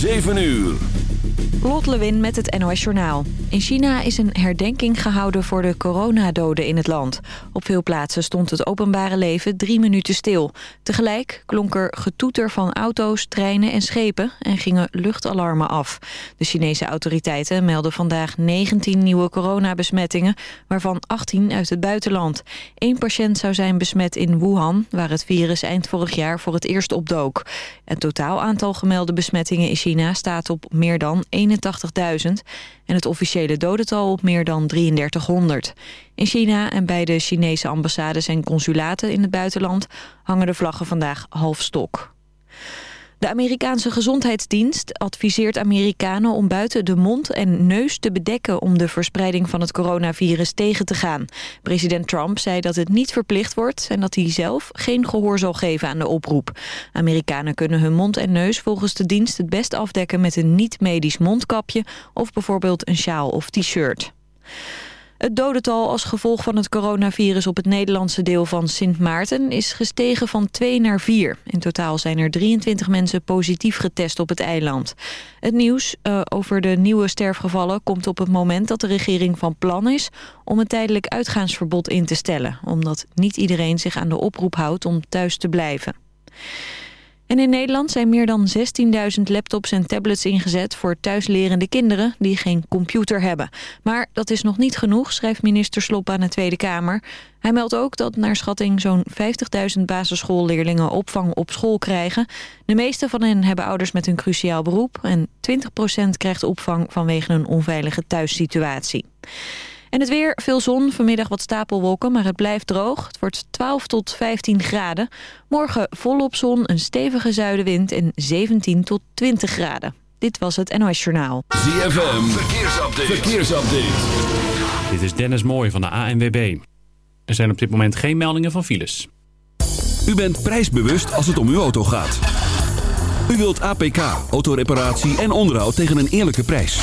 7 uur. Lot Lewin met het NOS Journaal. In China is een herdenking gehouden voor de coronadoden in het land. Op veel plaatsen stond het openbare leven drie minuten stil. Tegelijk klonk er getoeter van auto's, treinen en schepen... en gingen luchtalarmen af. De Chinese autoriteiten melden vandaag 19 nieuwe coronabesmettingen... waarvan 18 uit het buitenland. Eén patiënt zou zijn besmet in Wuhan... waar het virus eind vorig jaar voor het eerst opdook. Het totaal aantal gemelde besmettingen in China staat op meer dan 81.000 en het officiële dodental op meer dan 3300. In China en bij de Chinese ambassades en consulaten in het buitenland hangen de vlaggen vandaag half stok. De Amerikaanse Gezondheidsdienst adviseert Amerikanen om buiten de mond en neus te bedekken om de verspreiding van het coronavirus tegen te gaan. President Trump zei dat het niet verplicht wordt en dat hij zelf geen gehoor zal geven aan de oproep. Amerikanen kunnen hun mond en neus volgens de dienst het best afdekken met een niet-medisch mondkapje of bijvoorbeeld een sjaal of t-shirt. Het dodental als gevolg van het coronavirus op het Nederlandse deel van Sint Maarten is gestegen van 2 naar 4. In totaal zijn er 23 mensen positief getest op het eiland. Het nieuws uh, over de nieuwe sterfgevallen komt op het moment dat de regering van plan is om een tijdelijk uitgaansverbod in te stellen. Omdat niet iedereen zich aan de oproep houdt om thuis te blijven. En in Nederland zijn meer dan 16.000 laptops en tablets ingezet voor thuislerende kinderen die geen computer hebben. Maar dat is nog niet genoeg, schrijft minister Slop aan de Tweede Kamer. Hij meldt ook dat naar schatting zo'n 50.000 basisschoolleerlingen opvang op school krijgen. De meeste van hen hebben ouders met een cruciaal beroep en 20% krijgt opvang vanwege een onveilige thuissituatie. En het weer, veel zon, vanmiddag wat stapelwolken, maar het blijft droog. Het wordt 12 tot 15 graden. Morgen volop zon, een stevige zuidenwind en 17 tot 20 graden. Dit was het NOS Journaal. ZFM, verkeersupdate. verkeersupdate. Dit is Dennis Mooij van de ANWB. Er zijn op dit moment geen meldingen van files. U bent prijsbewust als het om uw auto gaat. U wilt APK, autoreparatie en onderhoud tegen een eerlijke prijs.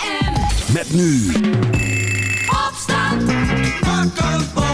Met nu Opstand. Wakker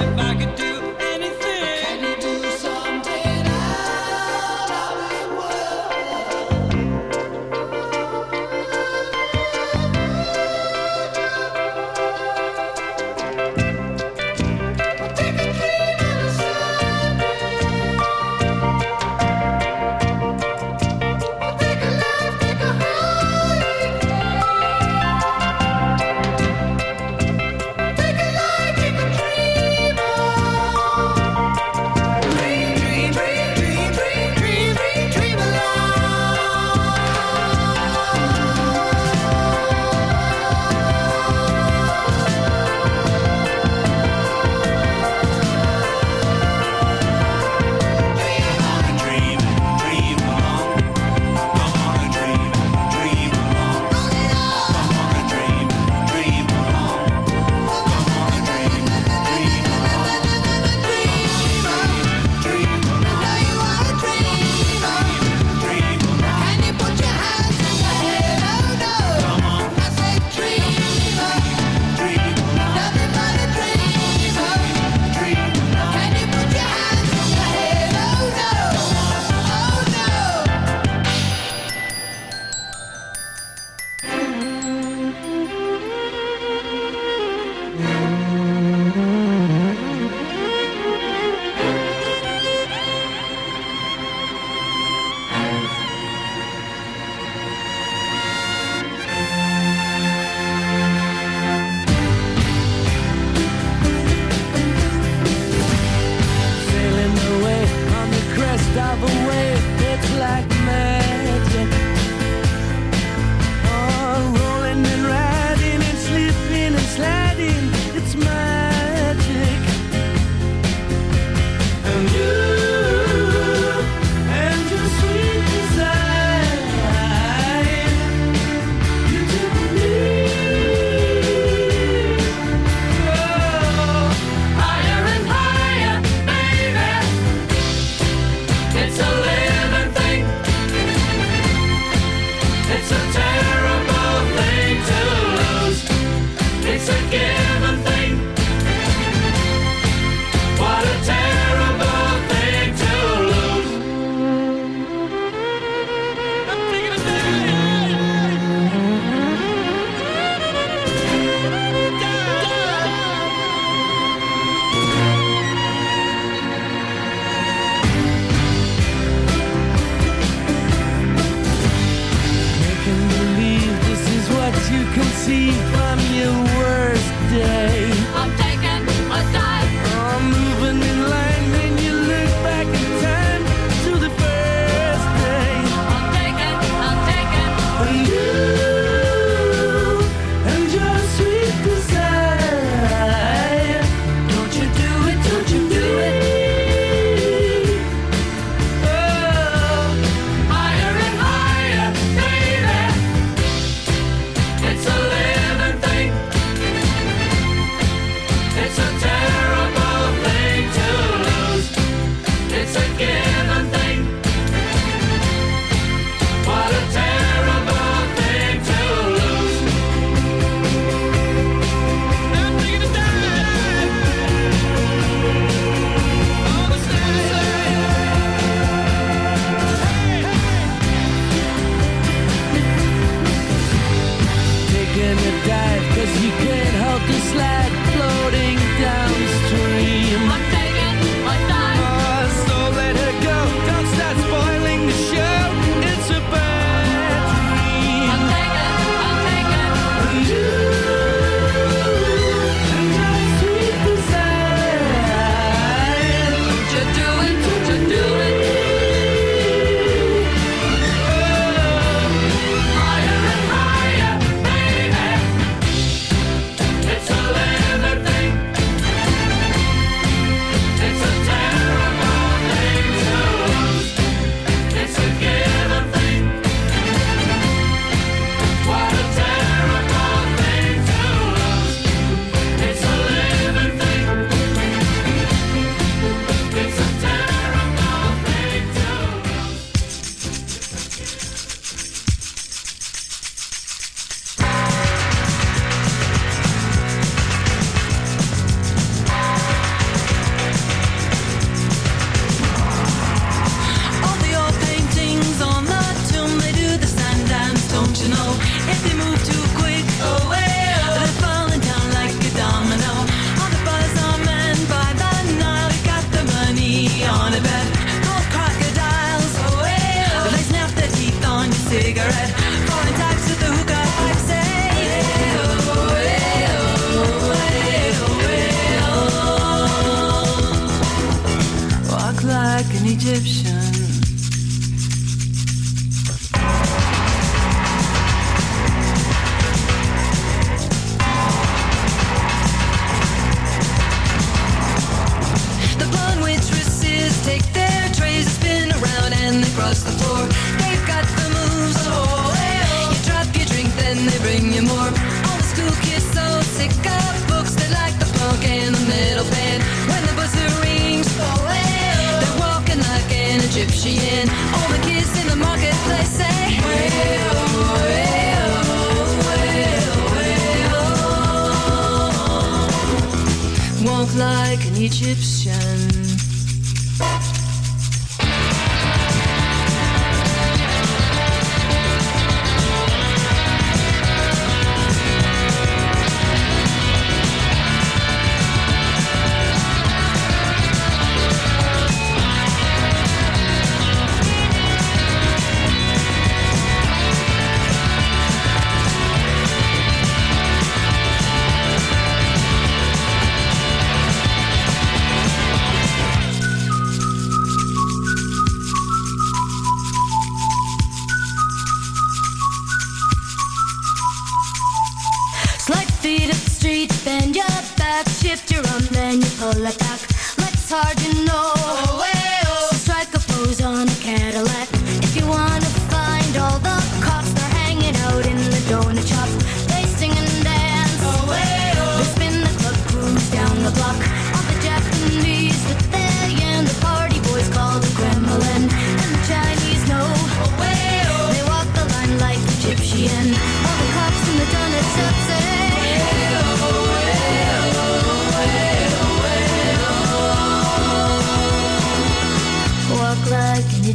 if I could do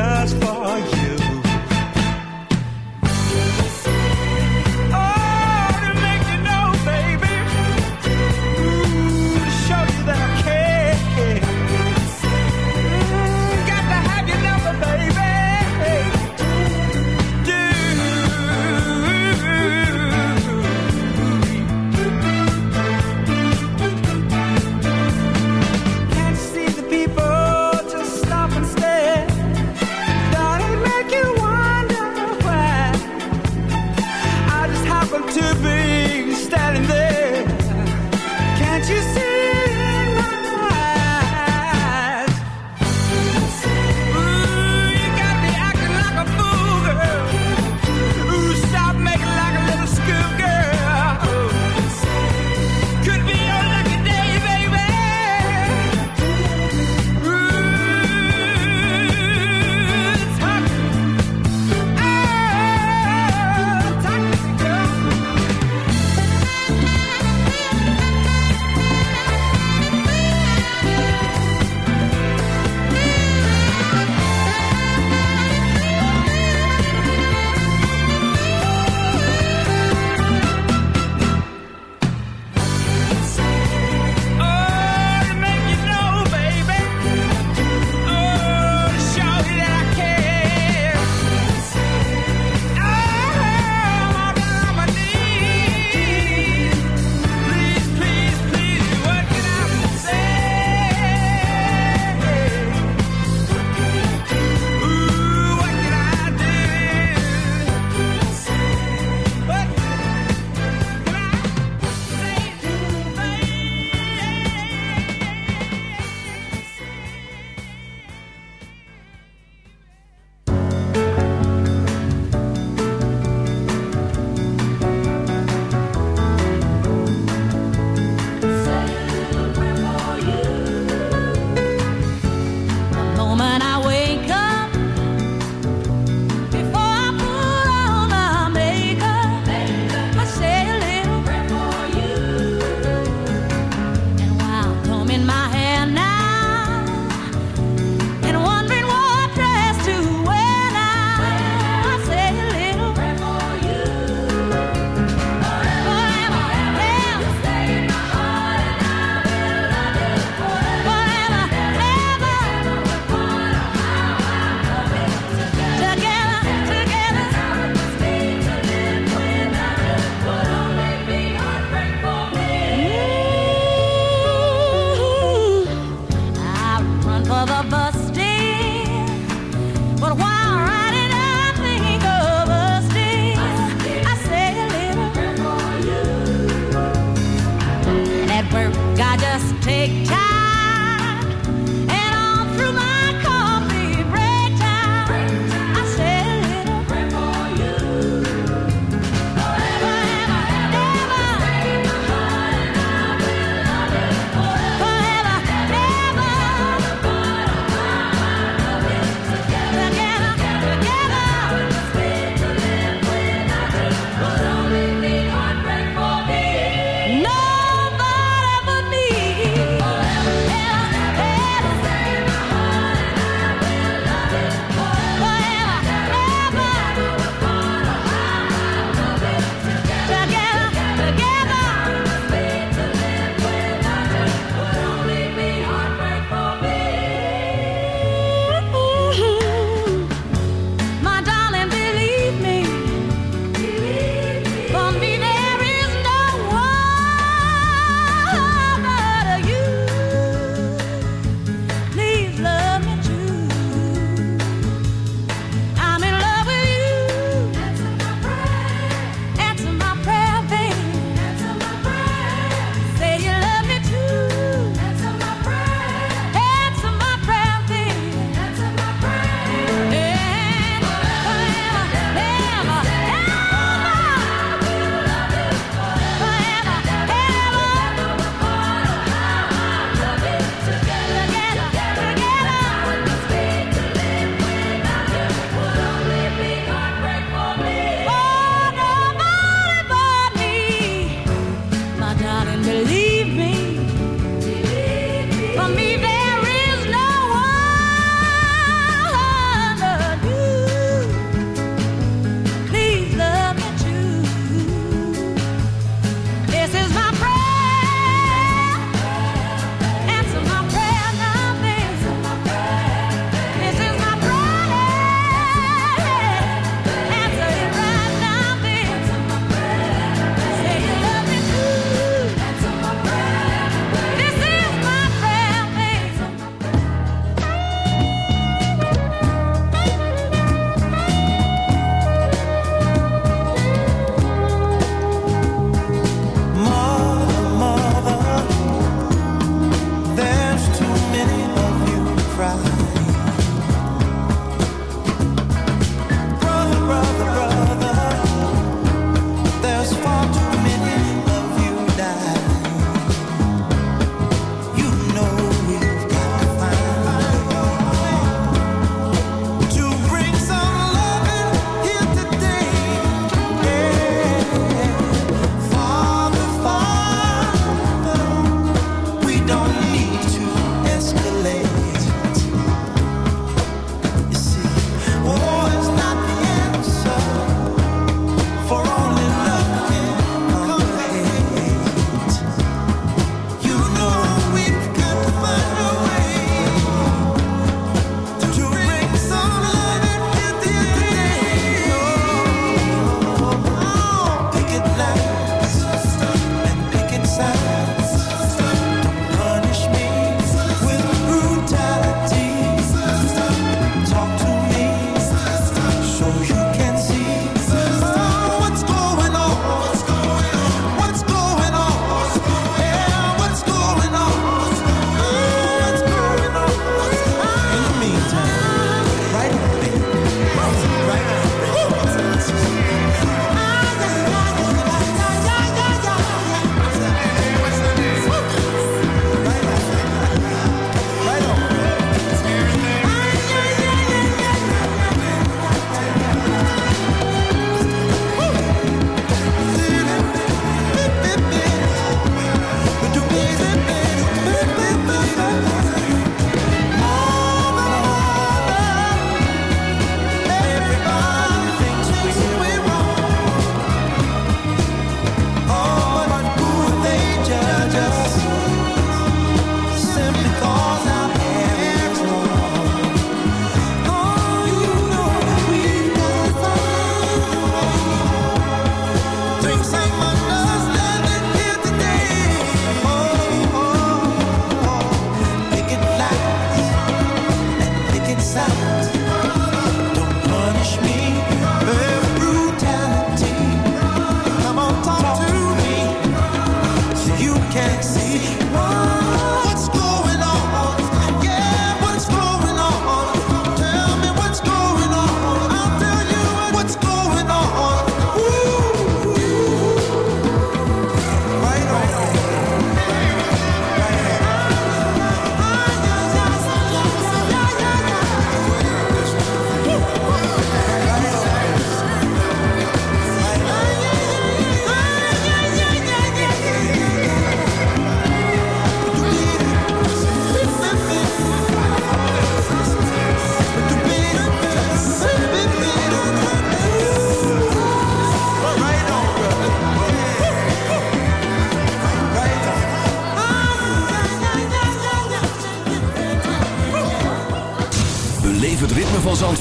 just for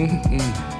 嗯嗯。